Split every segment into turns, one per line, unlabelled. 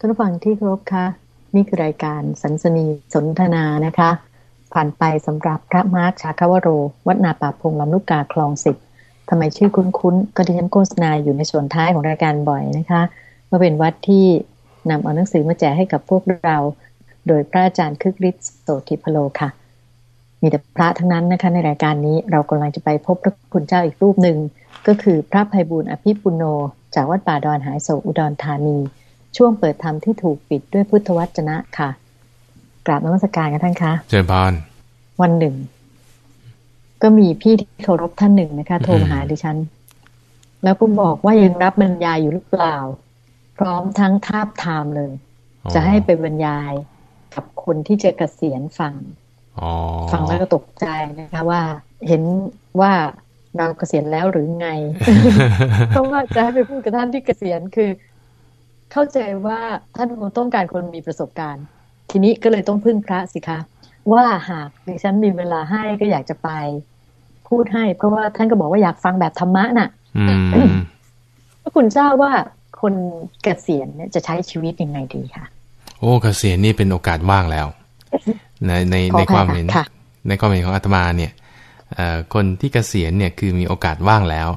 ท่านผู้ฟังที่เคารพคะนี่คือรายการสันสนีสนทนานะคะ ผ่านไปสำหรับพระมาร์คชาคาวโร วัดนาป่าพงลำลูกกาคลองสิบทำไมชื่อคุ้นๆก็ที่ฉันโฆษณาอยู่ในส่วนท้ายของรายการบ่อยนะคะว่าเป็นวัดที่นำเอาหนังสือมาแจกให้กับพวกเรา โดยพระอาจารย์คึกฤทธิ์โสติพโลค่ะ มีแต่พระทั้งนั้นนะคะในรายการนี้เรากำลังจะไปพบพระคุณเจ้าอีกรูปหนึ่งก็คือพระภัยบูลอภิปุโน จากวัดป่าดอนหายโศอุดรธานี ช่วงเปิดธรรมที่ถูกปิดด้วยพุทธวจนะค่ะ กราบนมัสการกันท่านคะ
เจริญพร
วันหนึ่ง ก็มีพี่ที่เคารพท่านหนึ่งนะคะ โทรมาหาดิฉัน แล้วก็บอกว่ายังรับบรรยายอยู่หรือเปล่า พร้อมทั้งทาบทามเลย
อ๋อ
จะให้ไปบรรยายกับคนที่จะเกษียณฟัง
อ๋อ
ฟังแล้วก็ตกใจนะคะ ว่าเห็นว่าเราเกษียณแล้วหรือไง เพราะว่าจะให้ไปพูดกับท่านที่เกษียณคือ เข้าใจว่าท่านคงต้องการคนมีประสบการณ์ ทีนี้ก็เลยต้องพึ่งพระสิคะ ว่าหากดิฉันมีเวลาให้ก็อยากจะไป พูดให้ เพราะว่าท่านก็บอกว่าอยากฟังแบบธรรมะน่ะ
อืม
พระคุณเจ้าว่าคนเกษียณเนี่ยจะใช้ชีวิตยังไงดีคะ
โอ้เกษียณนี่เป็นโอกาสว่างแล้ว ในใน
ขอ
ใน
อภัย
ความเห็น
ค่ะ
ในความเห็นของอาตมาเนี่ยเอ่อคนที่เกษียณเนี่ยคือมีโอกาสว่างแล้ว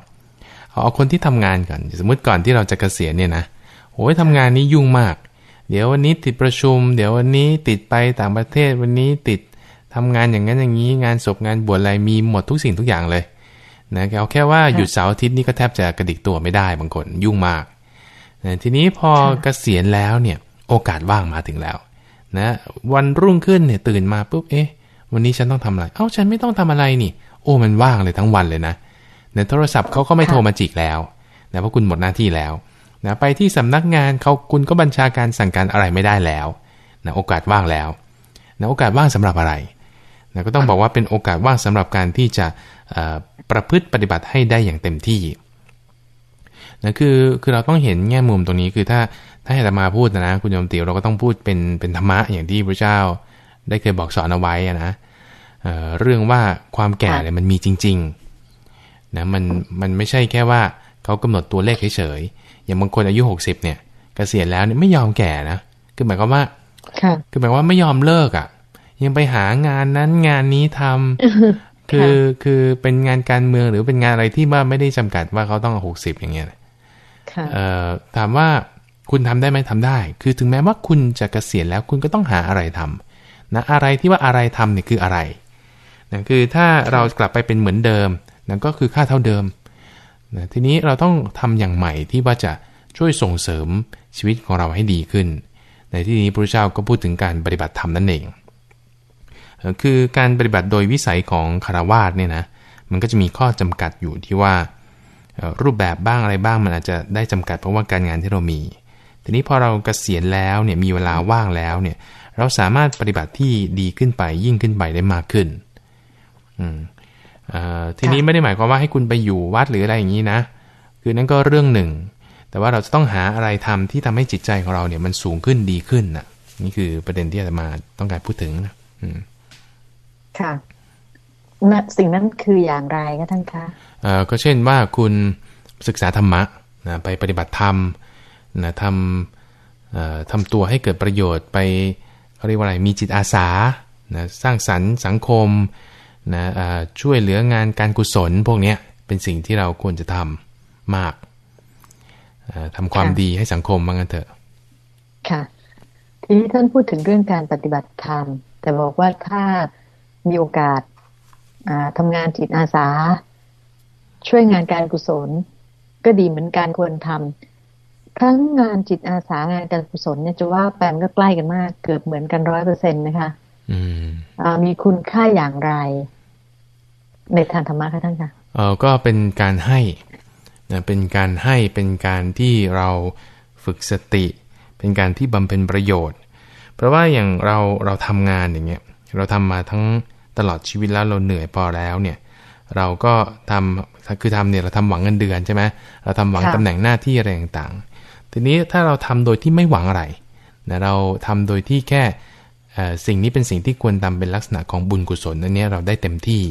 เอาเอาคนที่ทำงานก่อน สมมติก่อนที่เราจะเกษียณเนี่ยนะโอ้ยทำงานนี้ยุ่งมาก เดี๋ยววันนี้ติดประชุม เดี๋ยววันนี้ติดไปต่างประเทศวันนี้ติดทำงานอย่างนั้นอย่างนี้งานศพงานบวชอะไรมีหมดทุกสิ่งทุกอย่างเลยนะเอาแค่ว่าหยุดเสาร์อาทิตย์นี่ก็แทบจะกระดิกตัวไม่ได้บางคนยุ่งมากนะทีนี้พอเกษียณแล้วเนี่ยโอกาสว่างมาถึงแล้วนะวันรุ่งขึ้นเนี่ยตื่นมาปุ๊บเอ๊ะวันนี้ฉันต้องทำอะไร เอ้าฉันไม่ต้องทำอะไรนี่ โอ้มันว่างเลยทั้งวันเลยนะในโทรศัพท์เขาก็ไม่โทรมาจิกแล้วนะเพราะคุณหมดหน้าที่แล้ว นะไปที่สำนักงานเขาคุณก็บัญชาการสั่งการอะไรไม่ได้แล้วนะโอกาสว่างแล้วนะโอกาสว่างสำหรับอะไรนะก็ต้องบอกว่าเป็นโอกาสว่างสำหรับการที่จะประพฤติปฏิบัติให้ได้อย่างเต็มที่นะคือคือเราต้องเห็นแง่มุมตรงนี้คือถ้าถ้าให้เรามาพูดนะคุณโยมติวเราก็ต้องพูดเป็นเป็นธรรมะอย่างที่พระเจ้า ได้เคยบอกสอนเอาไว้นะเเรื่องว่าความแก่เนี่ยมันมีจริงๆนะมันมันไม่ใช่แค่ว่าเขากำหนดตัวเลขเฉยๆ อย่างบางคนอายุ60เนี่ยเกษียณแล้วเนี่ยไม่ยอมแก่นะคือหมายความว่า
ค่ะ
คือหมายว่าไม่ยอมเลิกอะ่ะ ยังไปหางานนั้นงานนี้ทำคือคือเป็นงานการเมืองหรือเป็นงานอะไรที่ว่าไม่ได้จำกัดว่าเขาต้องหกสิบอย่างเงี้ยนะ
ค่ะ
เอ่อถามว่าคุณทำได้ไหมทำได้ คือถึงแม้ว่าคุณจะเกษียณแล้วคุณก็ต้องหาอะไรทำนะอะไรที่ว่าอะไรทำเนี่ยคืออะไรนะคือถ้าเรากลับไปเป็นเหมือนเดิมนั่นก็คือค่าเท่าเดิม นะทีนี้เราต้องทำอย่างใหม่ที่ว่าจะช่วยส่งเสริมชีวิตของเราให้ดีขึ้น ในที่นี้พระเจ้าก็พูดถึงการปฏิบัติธรรมนั่นเอง คือการปฏิบัติโดยวิสัยของคารวาสเนี่ยนะมันก็จะมีข้อจำกัดอยู่ที่ว่ารูปแบบบ้างอะไรบ้างมันอาจจะได้จำกัดเพราะว่าการงานที่เรามี ทีนี้พอเรากเกษียณแล้วเนี่ยมีเวลาว่างแล้วเนี่ยเราสามารถปฏิบัติที่ดีขึ้นไปยิ่งขึ้นไปได้มากขึ้นอืม ทีนี้ไม่ได้หมายความว่าให้คุณไปอยู่วัดหรืออะไรอย่างนี้นะ คือนั่นก็เรื่องหนึ่ง แต่ว่าเราจะต้องหาอะไรทำที่ทำให้จิตใจของเราเนี่ยมันสูงขึ้นดีขึ้นน่ะ นี่คือประเด็นที่อาตมาต้องการพูดถึงนะอืม
ค่ะนะสิ่งนั้นคืออย่างไรคะท่านคะ
เอ่อก็เช่นว่าคุณศึกษาธรรมะนะไปปฏิบัติธรรมนะทำเอ่อทำตัวให้เกิดประโยชน์ไปเขาเรียกว่าอะไรมีจิตอาสานะสร้างสรรค์สังคม นะเอ่อช่วยเหลืองานการกุศลพวกเนี้ยเป็นสิ่งที่เราควรจะทำมากเอ่อทำความ
ค่ะ
ดีให้สังคมบ้างกันเถอะ
ค่ะทีนี้ท่านพูดถึงเรื่องการปฏิบัติธรรม แต่บอกว่าถ้ามีโอกาสอ่าทำงานจิตอาสา ช่วยงานการกุศล ก็ดีเหมือนกันควรทำทั้งงานจิตอาสางานการกุศลเนี่ยจะว่าแปมนก็ใกล้กันมาก เกือบเหมือนกันร้อยเปอร์เซ็นต์นะคะ
อื ม
อ่ามีคุณค่าอย่างไร ในทางธรรมะคะท่านคะ
เออก็เป็นการให้นะเป็นการให้เป็นการที่เราฝึกสติ เป็นการที่บำเพ็ญประโยชน์ เพราะว่าอย่างเราเราทำงานอย่างเงี้ยเราทำมาทั้งตลอดชีวิตแล้วเราเหนื่อยพอแล้วเนี่ย เราก็ทำคือทำเนี่ยเราทำหวังเงินเดือนใช่ไหมเราทำหวัง
ค่ะ
ตำแหน่งหน้าที่อะไรต่างๆ ทีนี้ถ้าเราทำโดยที่ไม่หวังอะไรนะเราทำโดยที่แค่เอ่อ สิ่งนี้เป็นสิ่งที่ควรทำเป็นลักษณะของบุญกุศลอันเนี้ยเราได้เต็มที่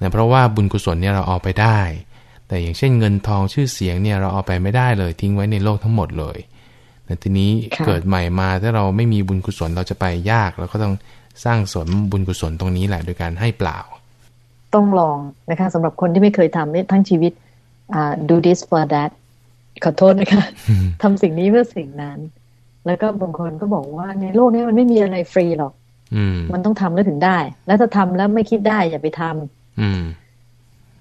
นะเพราะว่าบุญกุศลเนี่ยเราเอาไปได้ แต่อย่างเช่นเงินทองชื่อเสียงเนี่ยเราเอาไปไม่ได้เลย ทิ้งไว้ในโลกทั้งหมดเลยแต่ทีนี้
ค่ะ
เกิดใหม่มาถ้าเราไม่มีบุญกุศลเราจะไปยากเราก็ต้องสร้างสมบุญกุศลตรงนี้แหละโดยการให้เปล่า
ต้องลองนะคะสำหรับคนที่ไม่เคยทำเนี่ยทั้งชีวิตอ่า do this for that ขอโทษนะคะทำสิ่งนี้เพื่อสิ่งนั้น แล้วก็บางคนก็บอกว่าในโลกนี้มันไม่มีอะไรฟรีหรอก
อืม
มันต้องทำแล้วถึงได้ แล้วถ้าทำแล้วไม่คิดได้อย่าไปทำ
อืม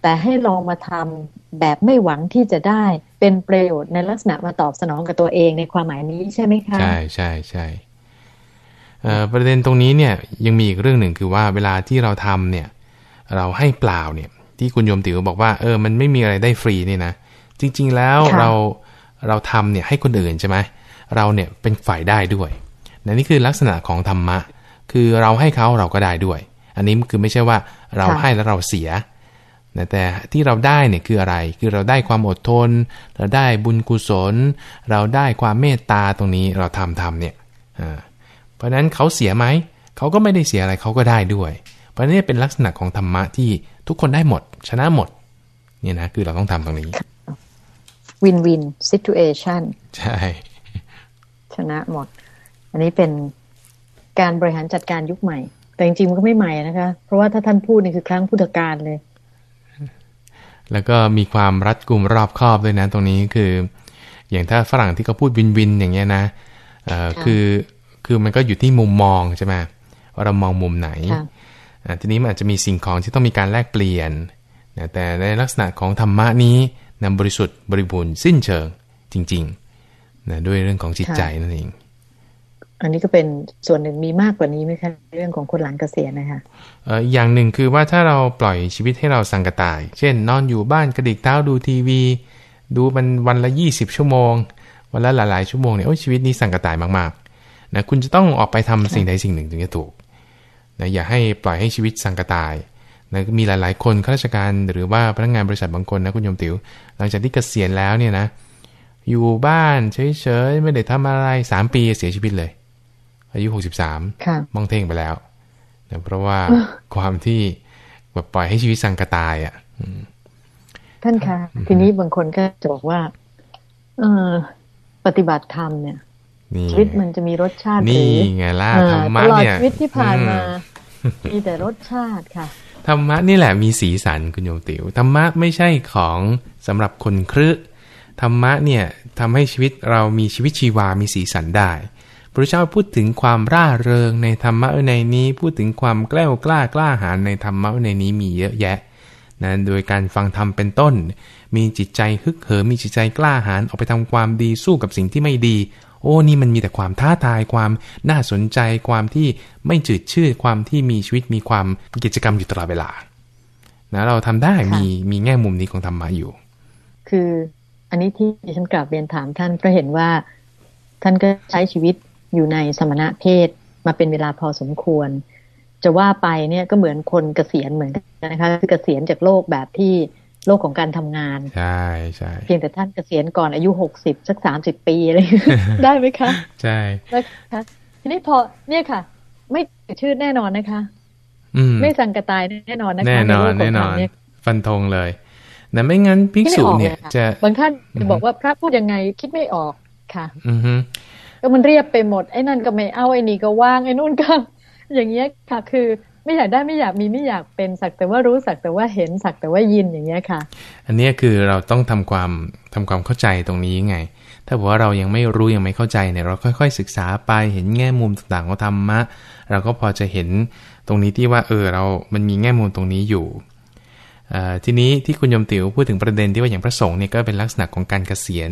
แต่ให้ลองมาทำแบบไม่หวังที่จะได้เป็นประโยชน์ในลักษณะมาตอบสนองกับตัวเองในความหมายนี้ใช่ไหมคะ
ใช่ใช่ใช่เอ่อประเด็นตรงนี้เนี่ยยังมีอีกเรื่องหนึ่งคือว่าเวลาที่เราทำเนี่ย เราให้เปล่าเนี่ย ที่คุณโยมติ๋วบอกว่าเออมันไม่มีอะไรได้ฟรีเนี่ยนะจริง ๆแล้ว
ค่ะ
เราเราทำเนี่ยให้คนอื่นใช่ไหมเราเนี่ยเป็นฝ่ายได้ด้วยนนี่คือลักษณะของธรรมะ คือเราให้เขาเราก็ได้ด้วย อันนี้คือไม่ใช่ว่าเราให้แล้วเราเสียนะแต่ที่เราได้เนี่ยคืออะไร คือเราได้ความอดทน เราได้บุญกุศล เราได้ความเมตตาตรงนี้เราทำทำเนี่ยอ่าเพราะฉะนั้นเขาเสียไหม เขาก็ไม่ได้เสียอะไรเขาก็ได้ด้วย เพราะฉะนั้นเป็นลักษณะของธรรมะที่ทุกคนได้หมด ชนะหมดเนี่ยนะคือเราต้องทำตรงนี้
วินวิน situation
ใช่
ชนะหมด อันนี้เป็นการบริหารจัดการยุคใหม่ แต่จริงๆมันก็ไม่ใหม่นะคะ เพราะว่าถ้าท่านพูดนี่คือครั้งพุทธกาลเลย
แล้วก็มีความรัดกุมรอบคอบด้วยนะ ตรงนี้คือ อย่างถ้าฝรั่งที่เขาพูดวินวินอย่างเงี้ยนะเอ่อ
ค่ะ
คือคือมันก็อยู่ที่มุมมองใช่ไหมว่าเรามองมุมไหน
ค่ะ
อ่าทีนี้มันอาจจะมีสิ่งของที่ต้องมีการแลกเปลี่ยนนะแต่ในลักษณะของธรรมะนี้นำบริสุทธิ์บริบูรณ์สิ้นเชิงจริง ๆ นะด้วยเรื่องของจิตใจนั่นเอง
อันนี้ก็เป็นส่วนหนึ่งมีมากกว่านี้ไหมคะเรื่องของคนหลังเกษียณนะคะ
เอ่ออย่างหนึ่งคือว่าถ้าเราปล่อยชีวิตให้เราสังกตาย เช่น นอนอยู่บ้านกระดิกเท้าดูทีวี ดูมันวันละ20ชั่วโมง วันละหลายๆชั่วโมงเนี่ยโอ้ยชีวิตนี้สังกตายมากๆนะคุณจะต้องออกไปทำสิ่งใดสิ่งหนึ่งถึงจะถูกนะอย่าให้ปล่อยให้ชีวิตสังกตายนะมีหลาย ๆ คนข้าราชการหรือว่าพนักงานบริษัทบางคนนะคุณโยมติว๋วหลังจากที่เกษียณแล้วเนี่ยนะ อยู่บ้านเฉยๆไม่ได้ทำอะไรสามปีเสียชีวิตเลย อายุ63
ค่ะ
มองเท่งไปแล้วนะเพราะว่าความที่แบบปล่อยให้ชีวิตสังกตายอะอืม
ท่านคะทีนี้บางคนก็จะบอกว่า เออปฏิบัติธรรมเนี่ย
นี่
ชีวิตมันจะมีรสชาติห
นี่
รือ
ไงล่ะ
อ่า
ธรรมะ
ตลอด
เนี่ย
ชีวิตที่ผ่านมา
อืม
มีแต่รสชาติค่ะ
ธรรมะนี่แหละมีสีสันคุณโยมติว๋วธรรมะไม่ใช่ของสำหรับคนครึ ธรรมะเนี่ยทำให้ชีวิตเรามีชีวิตชีวา มีสีสันได้พระเจ้าพูดถึงความร่าเริงในธรรมะในนี้ พูดถึงความแกล้วกล้ากล้าหาญในธรรมะในนี้มีเยอะแยะนะโดยการฟังธรรมเป็นต้น มีจิตใจฮึกเหิมมีจิตใจกล้าหาญออกไปทำความดีสู้กับสิ่งที่ไม่ดี โอ้นี่มันมีแต่ความท้าทายความน่าสนใจความที่ไม่จืดชืดความที่มีชีวิตมีความกิจกรรมอยู่ตลอดเวลานะเราทำได้
ค่ะ
มีมีแง่มุมนี้ของธรรมะอยู่
คือ อันนี้ที่ดิฉันกราบเรียนถามท่านก็เห็นว่า ท่านก็ใช้ชีวิตอยู่ในสมณะเพศมาเป็นเวลาพอสมควร จะว่าไปเนี่ยก็เหมือนคนเกษียณเหมือนกันนะคะคือเกษียณจากโลกแบบที่โลกของการทำงาน
ใช่ใช่
เพียงแต่ท่านเกษียณก่อนอายุหกสิบสักสามสิบปีอะไรอย่างเงี้ยได้ไหมคะ
ใช่
นะคะทีนี้พอเนี่ยค่ะ ไม่ชื่อแน่นอนนะคะ
อืม
ไม่สังกตายแน่นอนนะคะ
แน่นอน
ใโลกขง
แน่นอน
ธรรมเย
ฟันธงเลย นะไม่งั้นภิกษุเนี่ย
คิดไม่ออกเลยค่ะ
จะ
บางท่าน
อือ
จะ
ฮึ
บอกว่าพระพูดยังไงคิดไม่ออกค่ะ
อือฮึ
ก็มันเรียบไปหมดไอ้นั่นก็ไม่เอาไอ้นี่ก็ว่างไอ้นู่นก็ อย่างเงี้ยค่ะ คือไม่อยากได้ไม่อยากมีไม่อยากเป็นสักแต่ว่ารู้สักแต่ว่าเห็นสักแต่ว่ายินอย่างเงี้ยค่ะ
อันเนี้ยคือเราต้องทำความทำความเข้าใจตรงนี้ไง ถ้าบอกว่าเรายังไม่รู้ยังไม่เข้าใจเนี่ยเราค่อย ๆ ศึกษาไปเห็นแง่มุมต่างๆของธรรมะเราก็พอจะเห็นตรงนี้ที่ว่า เออเรามันมีแง่มุมตรงนี้อยู่เอ่อ ทีนี้ที่คุณยมติ๋วพูดถึงประเด็นที่ว่าอย่างพระสงฆ์เนี่ยก็เป็นลักษณะของการเกษียณ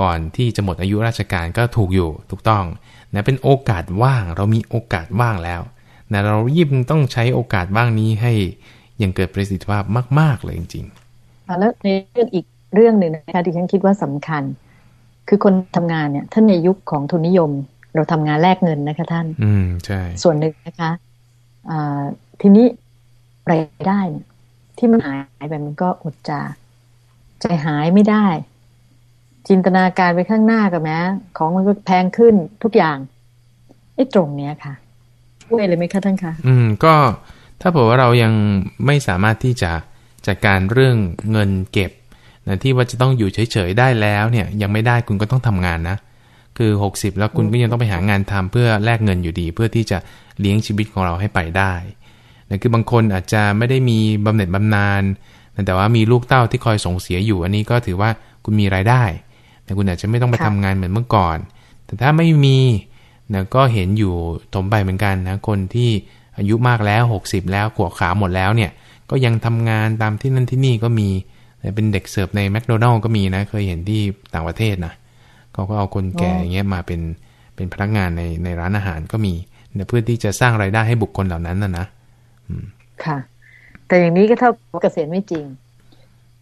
ก่อนที่จะหมดอายุราชการก็ถูกอยู่ถูกต้องนะเป็นโอกาสว่างเรามีโอกาสว่างแล้วนะเรายิ่งต้องใช้โอกาสว่างนี้ให้อยังเกิดประสิทธิภาพมาก ๆ เลยจริงๆ
อะแล้วในเรื่องอีกเรื่องหนึ่งนะคะที่ฉันคิดว่าสำคัญ คือคนทำงานเนี่ยท่านในยุคของทุนนิยม เราทำงานแลกเงินนะคะท่าน
อืมใช่
ส่วนหนึ่งนะคะอ่าทีนี้รายได้เนี่ย ที่มันหายไปมันก็อดจะใจหายไม่ได้ จินตนาการไปข้างหน้ากับแม้ของมันก็แพงขึ้นทุกอย่างไอ้ตรงเนี้ยค่ะช่วยเลยไหมคะท่านคะ
อืม ก็ถ้าบอกว่าเรายังไม่สามารถที่จะจัดการเรื่องเงินเก็บนะที่ว่าจะต้องอยู่เฉยๆได้แล้วเนี่ย ยังไม่ได้คุณก็ต้องทำงานนะคือ 60 แล้วคุณก็ยังต้องไปหางานทำเพื่อแลกเงินอยู่ดี เพื่อที่จะเลี้ยงชีวิตของเราให้ไปได้ นะคือบางคนอาจจะไม่ได้มีบำเหน็จบำนาญแต่ว่ามีลูกเต้าที่คอยส่งเสียอยู่ อันนี้ก็ถือว่าคุณมีรายได้แต่คุณอาจจะไม่ต้องไปทำงานเหมือนเมื่อก่อน แต่ถ้าไม่มีนะก็เห็นอยู่ถมไปเหมือนกันนะคนที่อายุมากแล้ว 60 แล้วขวบขาหมดแล้วเนี่ย ก็ยังทำงานตามที่นั่นที่นี่ก็มีเป็นเด็กเสิร์ฟในแมคโดนัลล์ก็มีนะ เคยเห็นที่ต่างประเทศนะเขาก็เอาคนแก่อย่างเงี้ยมาเป็นเป็นพนักงานในในร้านอาหารก็มีเพื่อที่จะสร้างไรายได้ให้บุคคลเหล่านั้นนะนะ
ค่ะ แต่อย่างนี้ก็เท่ากับเกษียณไม่จริง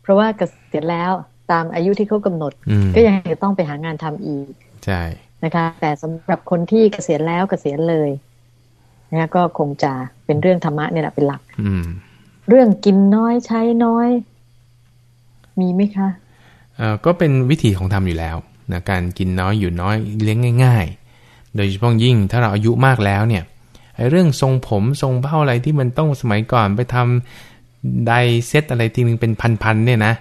เพราะว่าเกษียณแล้วตามอายุที่เขากำหนด ก็ยังจะต้องไปหางานทำอีก
ใช่
นะคะ แต่สำหรับคนที่เกษียณแล้วเกษียณเลยนะก็คงจะเป็นเรื่องธรรมะเนี่ยแหละเป็นหลัก
อื
เรื่องกินน้อยใช้น้อย มีไหมคะ
เอ่อก็เป็นวิธีของธรรมอยู่แล้วนะการกินน้อยอยู่น้อยเลี้ยงง่าย ๆ โดยเฉพาะยิ่งถ้าเราอายุมากแล้วเนี่ย ไอ้เรื่องทรงผมทรงเผ้าอะไรที่มันต้องสมัยก่อนไปทำไดเซตอะไรทีนึงเป็นพันๆเนี่ยนะ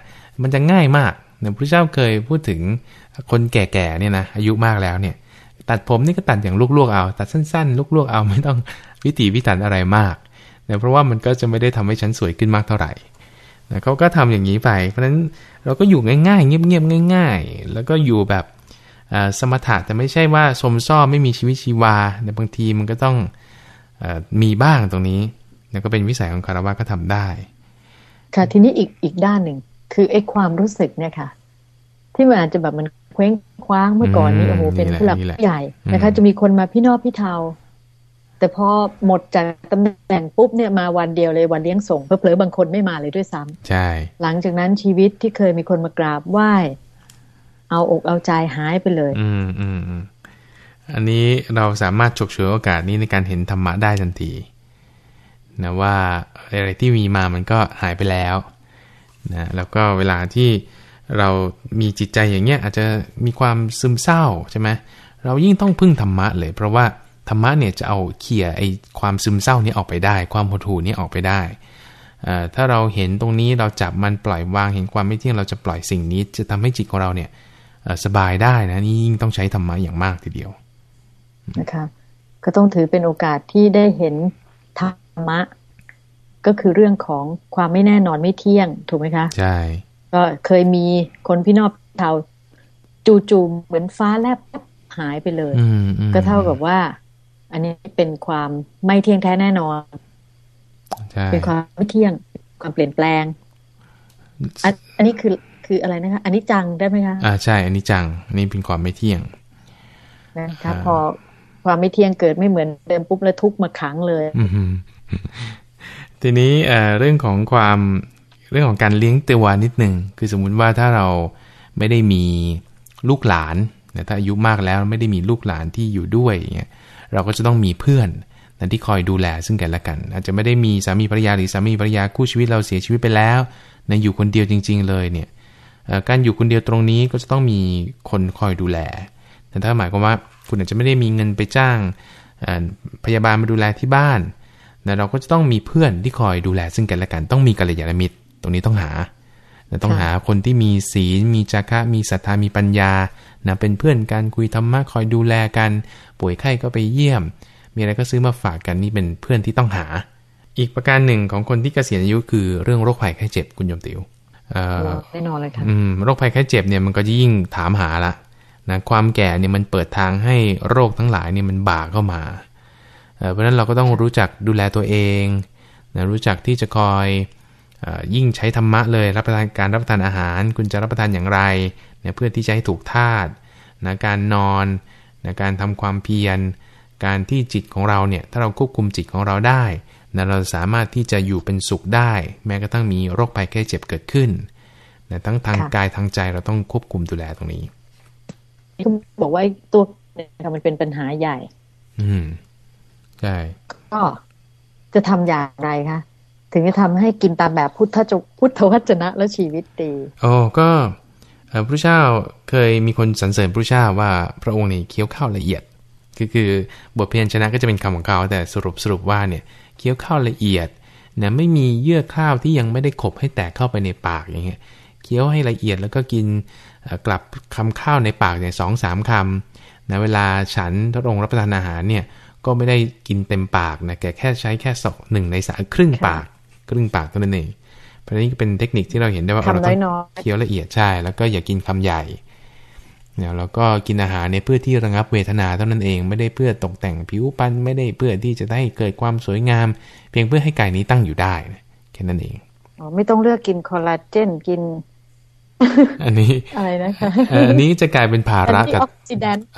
มันจะง่ายมากเนี่ยพระเจ้าเคยพูดถึงคนแก่ๆเนี่ยนะอายุมากแล้วเนี่ยตัดผมนี่ก็ตัดอย่างลวกๆเอา ตัดสั้นๆลวกๆเอาไม่ต้องวิถีวิถันอะไรมากเนี่ยเพราะว่ามันก็จะไม่ได้ทำให้ฉันสวยขึ้นมากเท่าไหร่เขาก็ทำอย่างนี้ไป เพราะฉะนั้นเราก็อยู่ง่ายๆเงียบๆง่าย ๆ แล้วก็อยู่แบบสมถะแต่ไม่ใช่ว่าสมซ้อไม่มีชีวิตชีวาแต่บางทีมันก็ต้อง มีบ้างตรงนี้แล้วก็เป็นวิสัยของคารวะก็ทำได้
ค่ะทีนี้อีกอีกด้านหนึ่ง คือไอ้ความรู้สึกเนี่ยค่ะ ที่มันอาจจะแบบมันเคว้งคว้างเมื่อก่อนนี้โอ้โหเป็นผู้หลักผู้ใหญ่นะคะ จะมีคนมาพี่นอพี่เทา แต่พอหมดจากตำแหน่งปุ๊บเนี่ยมาวันเดียวเลยวันเลี้ยงส่งเพลอบางคนไม่มาเลยด้วยซ้ำ
ใช่
หลังจากนั้นชีวิตที่เคยมีคนมากราบไหว้ เอาอกเอาใจหายไปเลย
อืมอืม อันนี้เราสามารถฉกฉวยโอกาสนี้ในการเห็นธรรมะได้ทันทีนะว่าอะไรที่มีมามันก็หายไปแล้วนะแล้วก็เวลาที่เรามีจิตใจอย่างเงี้ยอาจจะมีความซึมเศร้าใช่ไหมเรายิ่งต้องพึ่งธรรมะเลย เพราะว่าธรรมะเนี่ยจะเอาเขี่ยไอ้ความซึมเศร้านี้ออกไปได้ ความหดหู่นี้ออกไปได้ถ้าเราเห็นตรงนี้เราจับมันปล่อยวางเห็นความไม่เที่ยงเราจะปล่อยสิ่งนี้ จะทำให้จิตของเราเนี่ยสบายได้นะนี่ยิ่งต้องใช้ธรรมะอย่างมากทีเดียว
นะคะ ก็ต้องถือเป็นโอกาสที่ได้เห็นธรรมะ ก็คือเรื่องของความไม่แน่นอนไม่เที่ยง ถูกไหมคะ
ใช่
ก็เคยมีคนพี่นอบเทาจู่ๆเหมือนฟ้าแลบหายไปเลยก็เท่ากับว่า อันนี้เป็นความไม่เที่ยงแท้แน่นอนเป็นความไม่เที่ยง ความเปลี่ยนแปลง อันนี้คือคืออะไรนะคะ อันนี้จังได้ไหมคะ
อ่าใช่ อันนี้จังอันนี้เป็นความไม่เที่ยง
นะคะพอ ความไม่เที่ยงเกิดไม่เหมือนเดิมปุ๊บแล้วทุกมาขังเลย
ทีนี้เรื่องของความเรื่องของการเลี้ยงตัวนิดหนึ่งคือสมมุติว่าถ้าเราไม่ได้มีลูกหลานถ้าอายุมากแล้วไม่ได้มีลูกหลานที่อยู่ด้วยอย่างเงี้ยเราก็จะต้องมีเพื่อนนะที่คอยดูแลซึ่งกันและกัน อาจจะไม่ได้มีสามีภรรยาหรือสามีภรรยาคู่ชีวิตเราเสียชีวิตไปแล้วนะอยู่คนเดียวจริง ๆ เลยเนี่ยการอยู่คนเดียวตรงนี้ก็จะต้องมีคนคอยดูแลแต่ถ้าหมายความว่า คุณอาจจะไม่ได้มีเงินไปจ้างพยาบาลมาดูแลที่บ้านนะเราก็จะต้องมีเพื่อนที่คอยดูแลซึ่งกันและกัน ต้องมีกัลยาณมิตร ตรงนี้ต้องหาต้องหาคนที่มีศีล มีจาระมีศรัทธา มีปัญญานะเป็นเพื่อนกันคุยธรรมะคอยดูแลกัน ป่วยไข้ก็ไปเยี่ยม มีอะไรก็ซื้อมาฝากกันนี่เป็นเพื่อนที่ต้องหา อีกประการหนึ่งของคนที่เกษียณอายุคือเรื่องโรคภัยไข้เจ็บคุณยมติว
แน่นอนเลยค่ะ
โรคภัยไข้เจ็บเนี่ยมันก็ยิ่งถามหาละ นะความแก่เนี่ยมันเปิดทางให้โรคทั้งหลายเนี่ยมันบ่าเข้ามา เพราะฉะนั้นเราก็ต้องรู้จักดูแลตัวเองนะรู้จักที่จะคอยยิ่งใช้ธรรมะเลยรับประทานการรับประทานอาหาร คุณจะรับประทานอย่างไรเนี่ยเพื่อที่จะให้ถูกธาตุนะการนอนนะการทำความเพียร การที่จิตของเราเนี่ยถ้าเราควบคุมจิตของเราได้นะเราสามารถที่จะอยู่เป็นสุขได้ แม้กระทั่งมีโรคภัยแค่เจ็บเกิดขึ้นนะทั้งทางกายทางใจเราต้องควบคุมดูแลตรงนี้
บอกว่าตัวเนี่ยมันเป็นปัญหาใหญ่
อืมใช่
ก็จะทำอย่างไรคะถึงจะทำให้กินตามแบบพุทธจุพุทธวจนะและชีวิตดี
โอ้ก็พระเจ้าเคยมีคนสรรเสริญพระเจ้าว่าพระองค์นี่เคี้ยวข้าวละเอียดคือคือบทเพียรชนะก็จะเป็นคำของเขา แต่สรุปสรุปว่าเนี่ยเคี้ยวข้าวละเอียดเนี่ยไม่มีเยื่อข้าวที่ยังไม่ได้ขบให้แตกเข้าไปในปากอย่างเงี้ยเคี้ยวให้ละเอียดแล้วก็กิน กลับคำข้าวในปากเนี่ยสองสามคนะเวลาฉันทดลองรับประทานอาหารเนี่ยก็ไม่ได้กินเต็มปากนะแกแค่ใช้แค่สองหนึ่งในสามครึ่งปาก ครึ่งปากเท่านั้นเองเพราะนี้เป็นเทคนิคที่เราเห็นได้ว่าเราต้องเคี้ยวละเอียดใช่ แล้วก็อย่ากินคำใหญ่เนี่ยแล้วก็กินอาหารเนี่ยเพื่อที่ระงับเวทนาเท่านั้นเองไม่ได้เพื่อตกแต่งผิวพรรณไม่ได้เพื่อที่จะได้เกิดความสวยงาม เพียงเพื่อให้กายนี้ตั้งอยู่ได้แค่นั้นเอง
อ๋อไม่ต้องเลือกกินคอลลาเจนกิน
อันนี้
อะไรนะคะ
อันนี้จะกลายเป็นภาระ
กับ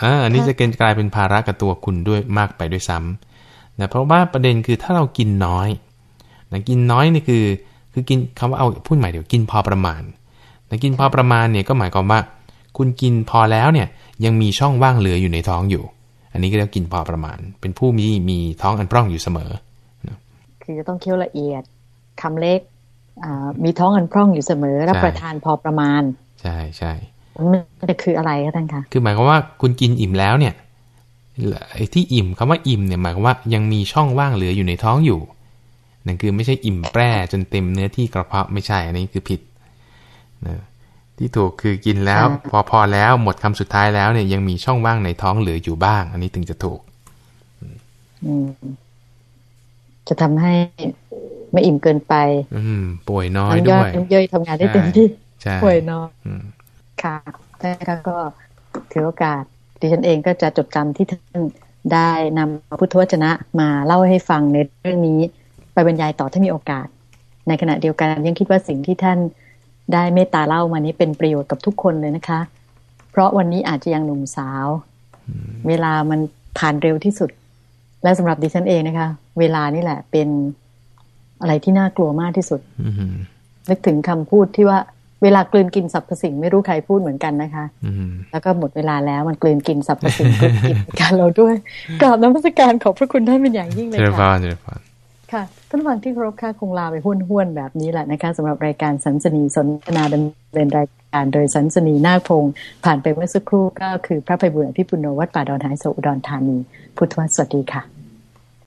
อ่าอันนี้จะกลายเป็นภาระกับตัวคุณด้วยมากไปด้วยซ้ำนะเพราะว่าประเด็นคือถ้าเรากินน้อยนะกินน้อยนี่คือ คือกินคำว่าเอาพูดใหม่เดี๋ยวกินพอประมาณนะกินพอประมาณเนี่ยก็หมายความว่า คุณกินพอแล้วเนี่ยยังมีช่องว่างเหลืออยู่ในท้องอยู่ อันนี้ก็เรียกกินพอประมาณ เป็นผู้มีมีท้องอันปร่องอยู่เสมอ
คือจะต้องเคี้ยวละเอียดคำเล็ก มีท้องอันพร่องอยู่เสมอ รับประทานพอประมาณ
ใช่ใช่
มันจะคืออะไรคะท่านคะ
คือหมายความว่าคุณกินอิ่มแล้วเนี่ยไอ้ที่อิ่มคำว่าอิ่มเนี่ยหมายความว่ายังมีช่องว่างเหลืออยู่ในท้องอยู่นั่นคือไม่ใช่อิ่มแปร่จนเต็มเนื้อที่กระเพาะไม่ใช่อันนี้คือผิดนะที่ถูกคือกินแล้ว พอพอแล้วหมดคำสุดท้ายแล้วเนี่ยยังมีช่องว่างในท้องเหลืออยู่บ้าง อันนี้ถึงจะถูก
จะทำให้ ไม่อิ่มเกินไป
อืม ป่วยน้อยด้วย
น้ำย่อยทำงานได้เต็มที่ป่วยน้อยค่ะแต่ก็ถือโอกาสดิฉันเองก็จะจดจำที่ท่านได้นำพุทธวจนะมาเล่าให้ฟังในเรื่องนี้ไปบรรยายต่อถ้ามีโอกาส ในขณะเดียวกันยังคิดว่าสิ่งที่ท่านได้เมตตาเล่ามานี้เป็นประโยชน์กับทุกคนเลยนะคะ เพราะวันนี้อาจจะยังหนุ่มสาว เวลามันผ่านเร็วที่สุด และสำหรับดิฉันเองนะคะ เวลานี่แหละเป็น อะไรที่น่ากลัวมากที่สุดนึกถึงคำพูดที่ว่าเวลากลืนกินสรรพสิ่งไม่รู้ใครพูดเหมือนกันนะคะแล้วก็หมดเวลาแล้วมันกลืนกินสรรพสิ่งกลืนกินการเราด้วยกราบน้ำพระการขอบพระคุณท่านเป็นอย่างยิ่งเลยค่ะค่ะท่านฟังที่ครบค่าคงลาไปห้วนๆแบบนี้แหละนะคะสำหรับรายการสันสนีสนทนาดำเนินรายการโดยสันสนีนาคพงศ์ผ่านไปเมื่อสักครู่ก็คือพระไพบุญอภิปุโนวัดป่าดอนหายโศอุดรธานี พุทธวสวัสดีค่ะ